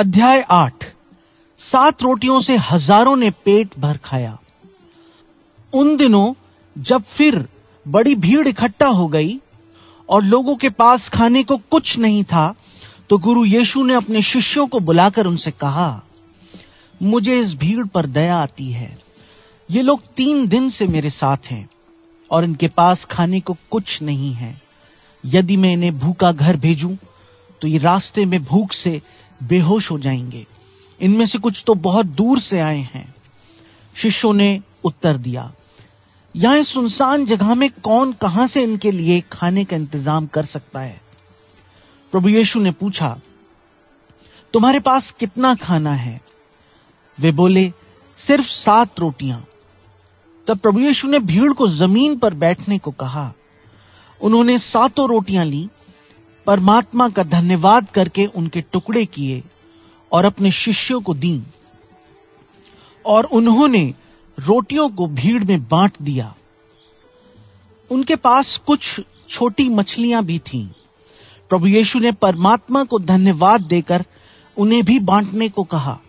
अध्याय आठ। सात रोटियों से हज़ारों ने पेट भर खाया। उन दिनों जब फिर बड़ी भीड़ इकट्ठा हो गई और लोगों के पास खाने को कुछ नहीं था तो गुरु यीशु ने अपने शिष्यों को बुलाकर उनसे कहा, मुझे इस भीड़ पर दया आती है। ये लोग तीन दिन से मेरे साथ हैं और इनके पास खाने को कुछ नहीं है। यदि मैं इन्हें भूखा घर भेजूं तो ये रास्ते में भूख से बेहोश हो जाएँगे। इनमें से कुछ तो बहुत दूर से आए हैं। शिष्यों ने उत्तर दिया, यहाँ सुनसान जगह में कौन कहाँ से इनके लिए खाने का इंतज़ाम कर सकता है? प्रभु यीशु ने पूछा, तुम्हारे पास कितना खाना है? वे बोले, सिर्फ़ सात रोटियाँ। तब प्रभु यीशु ने भीड़ को ज़मीन पर बैठने को कहा। उन्होंने सातों रोटियाँ ली परमात्मा का धन्यवाद करके उनके टुकड़े किए और अपने शिष्यों को दी। और उन्होंने रोटियों को भीड़ में बांट दिया। उनके पास कुछ छोटी मछलियाँ भी थीं। प्रभु यीशु ने परमात्मा को धन्यवाद देकर उन्हें भी बांटने को कहा।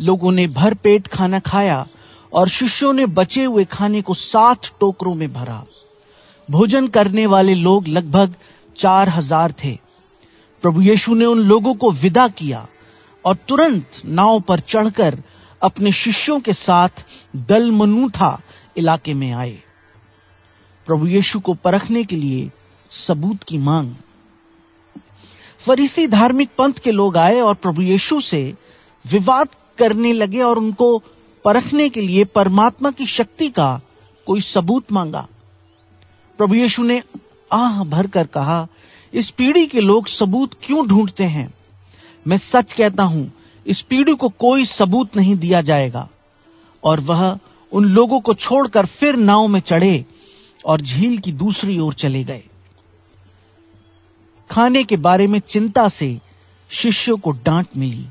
लोगों ने भर पेट खाना खाया और शिष्यों ने बचे हुए खाने को सात टोकरों में भरा। भोजन करने वाले लोग लगभग चार हज़ार थे। प्रभु यीशु ने उन लोगों को विदा किया और तुरंत नाव पर चढ़कर अपने शिष्यों के साथ दलमनूठा इलाके में आए। प्रभु यीशु को परखने के लिए सबूत की मांग। फरीसी धार्मिक पंथ के लोग आए और प्रभु यीशु से विवाद करने लगे और उनको परखने के लिए परमात्मा की शक्ति का कोई सबूत मांगा। प्रभु यीशु ने आह भरकर कहा, इस पीढ़ी के लोग सबूत क्यों ढूंढते हैं? मैं सच कहता हूँ, इस पीढ़ी को कोई सबूत नहीं दिया जाएगा। और वह उन लोगों को छोड़कर फिर नाव में चढ़े और झील की दूसरी ओर चले गए। खाने के बारे में चिंता से शिष्यों को डांट मिली।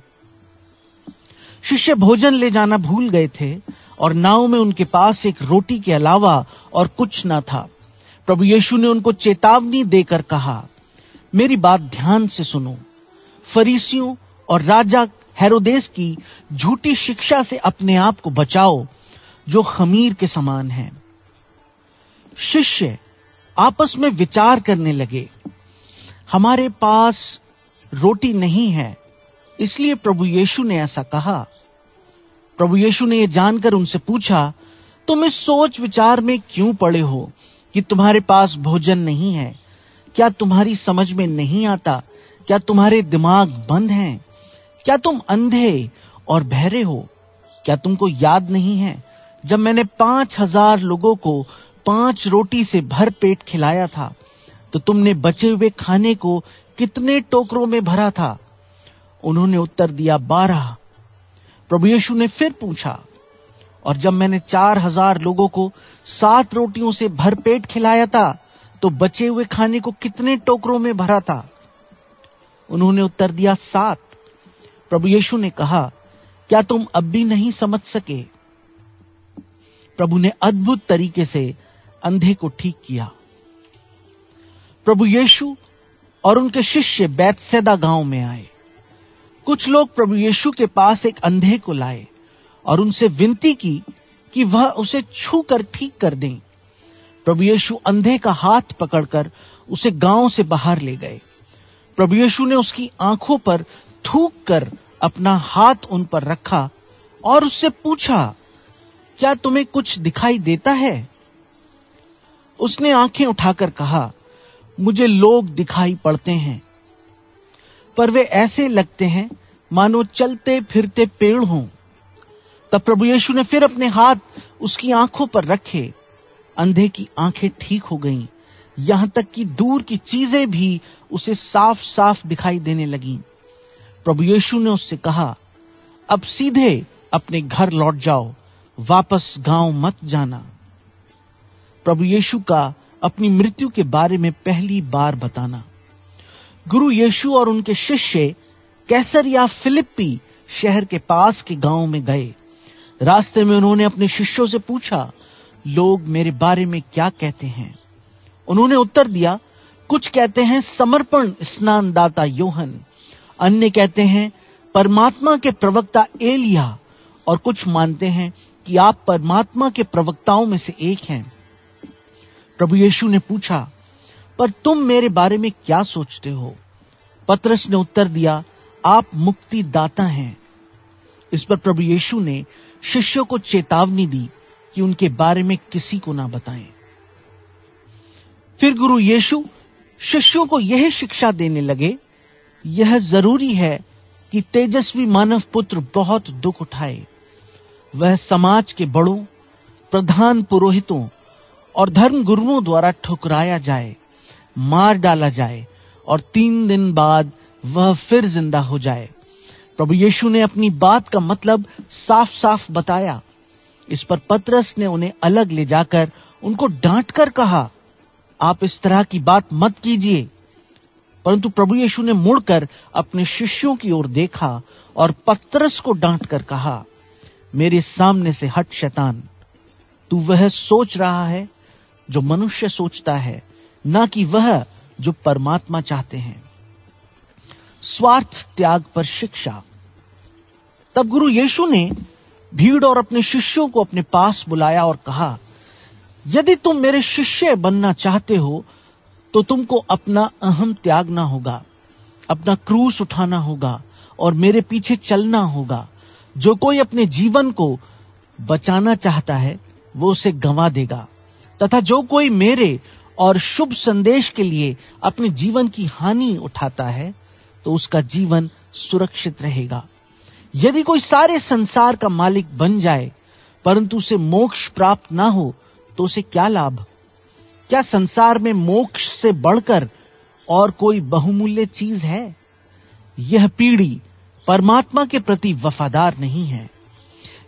शिष्य भोजन ले जाना भूल गए थे और नाव में उनके पास एक रोटी के अलावा और कुछ न था। प्रभु यीशु ने उनको चेतावनी देकर कहा, मेरी बात ध्यान से सुनो। फरीसियों और राजा हेरोदेस की झूठी शिक्षा से अपने आप को बचाओ, जो खमीर के समान है। शिष्य आपस में विचार करने लगे, हमारे पास रोटी नहीं है, इसलिए प्रभु यीशु ने ऐसा कहा। प्रभु यीशु ने यह जानकर उनसे पूछा, तुम इस सोच विचार में क्यों पड़े हो? कि तुम्हारे पास भोजन नहीं है? क्या तुम्हारी समझ में नहीं आता? क्या तुम्हारे दिमाग बंद हैं? क्या तुम अंधे और बहरे हो? क्या तुमको याद नहीं है? जब मैंने पाँच हज़ार लोगों को पाँच रोटी से भर पेट खिलाया था तो तुमने बचे हुए खाने को कितने टोकरों में भरा था? उन्होंने उत्तर दिया, बारह। प्रभु यीशु ने फिर पूछा और जब मैंने चार हज़ार लोगों को सात रोटियों से भर पेट खिलाया था तो बचे हुए खाने को कितने टोकरों में भरा था? उन्होंने उत्तर दिया, सात। प्रभु यीशु ने कहा, क्या तुम अब भी नहीं समझ सके? प्रभु ने अद्भुत तरीके से अंधे को ठीक किया। प्रभु यीशु और उनके शिष्य बैतसैदा गाँव में आए। कुछ लोग प्रभु यीशु के पास एक अंधे को लाए। और उनसे विनती की कि वह उसे छू कर ठीक कर दें। प्रभु यीशु अंधे का हाथ पकड़कर उसे गाँव से बाहर ले गए। प्रभु यीशु ने उसकी आँखों पर थूक कर अपना हाथ उन पर रखा और उससे पूछा, क्या तुम्हें कुछ दिखाई देता है? उसने आँखें उठाकर कहा, मुझे लोग दिखाई पड़ते हैं, पर वे ऐसे लगते हैं, मानो चलते फिरते पेड़ हों। तब प्रभु यीशु ने फिर अपने हाथ उसकी आँखों पर रखे। अंधे की आँखें ठीक हो गईं। यहाँ तक कि दूर की चीज़ें भी उसे साफ़ साफ़ दिखाई देने लगीं। प्रभु यीशु ने उससे कहा, अब सीधे अपने घर लौट जाओ, वापस गाँव मत जाना। प्रभु यीशु का अपनी मृत्यु के बारे में पहली बार बताना। गुरु यीशु और उनके शिष्य कैसर या फिलिप्पी शहर के पास के गाँव में गए। रास्ते में उन्होंने अपने शिष्यों से पूछा, लोग मेरे बारे में क्या कहते हैं? उन्होंने उत्तर दिया, कुछ कहते हैं समर्पण स्नानदाता योहन, अन्य कहते हैं परमात्मा के प्रवक्ता एलिया, और कुछ मानते हैं कि आप परमात्मा के प्रवक्ताओं में से एक हैं। प्रभु यीशु ने पूछा, पर तुम मेरे बारे में क्या सोचते हो? पत्रस ने उत्तर दिया, आप मुक्तिदाता हैं इस पर प्रभु यीशु ने शिष्यों को चेतावनी दी कि उनके बारे में किसी को ना बताएँ। फिर गुरु यीशु शिष्यों को यह शिक्षा देने लगे, यह ज़रूरी है कि तेजस्वी मानव पुत्र बहुत दुख उठाए। वह समाज के बड़ों, प्रधान पुरोहितों और धर्म गुरुओं द्वारा ठुकराया जाए, मार डाला जाए और तीन दिन बाद वह फिर ज़िंदा हो जाए। प्रभु यीशु ने अपनी बात का मतलब साफ़ साफ़ बताया। इस पर पतरस ने उन्हें अलग ले जाकर उनको डांट कर कहा, आप इस तरह की बात मत कीजिए। परंतु प्रभु यीशु ने मुड़कर अपने शिष्यों की ओर देखा और पतरस को डांट कर कहा, मेरे सामने से हट, शैतान। तू वह सोच रहा है जो मनुष्य सोचता है, ना कि वह जो परमात्मा चाहते हैं। स्वार्थ त्याग पर शिक्षा। तब गुरु यीशु ने भीड़ और अपने शिष्यों को अपने पास बुलाया और कहा, यदि तुम मेरे शिष्य बनना चाहते हो तो तुमको अपना अहम त्यागना होगा, अपना क्रूस उठाना होगा और मेरे पीछे चलना होगा। जो कोई अपने जीवन को बचाना चाहता है, वो उसे गंवा देगा। तथा जो कोई मेरे और शुभ संदेश के लिए अपने जीवन की हानि उठाता है तो उसका जीवन सुरक्षित रहेगा। यदि कोई सारे संसार का मालिक बन जाए, परंतु उसे मोक्ष प्राप्त ना हो तो उसे क्या लाभ? क्या संसार में मोक्ष से बढ़कर और कोई बहुमूल्य चीज़ है? यह पीढ़ी परमात्मा के प्रति वफादार नहीं है।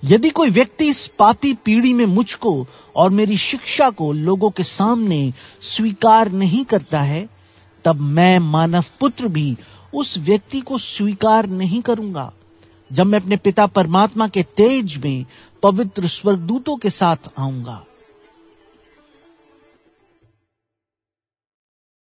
यदि कोई व्यक्ति इस पापी पीढ़ी में मुझको और मेरी शिक्षा को लोगों के सामने स्वीकार नहीं करता है तब मैं मानव पुत्र भी उस व्यक्ति को स्वीकार नहीं करूँगा। जब मैं अपने पिता परमात्मा के तेज में पवित्र स्वर्गदूतों के साथ आऊँगा।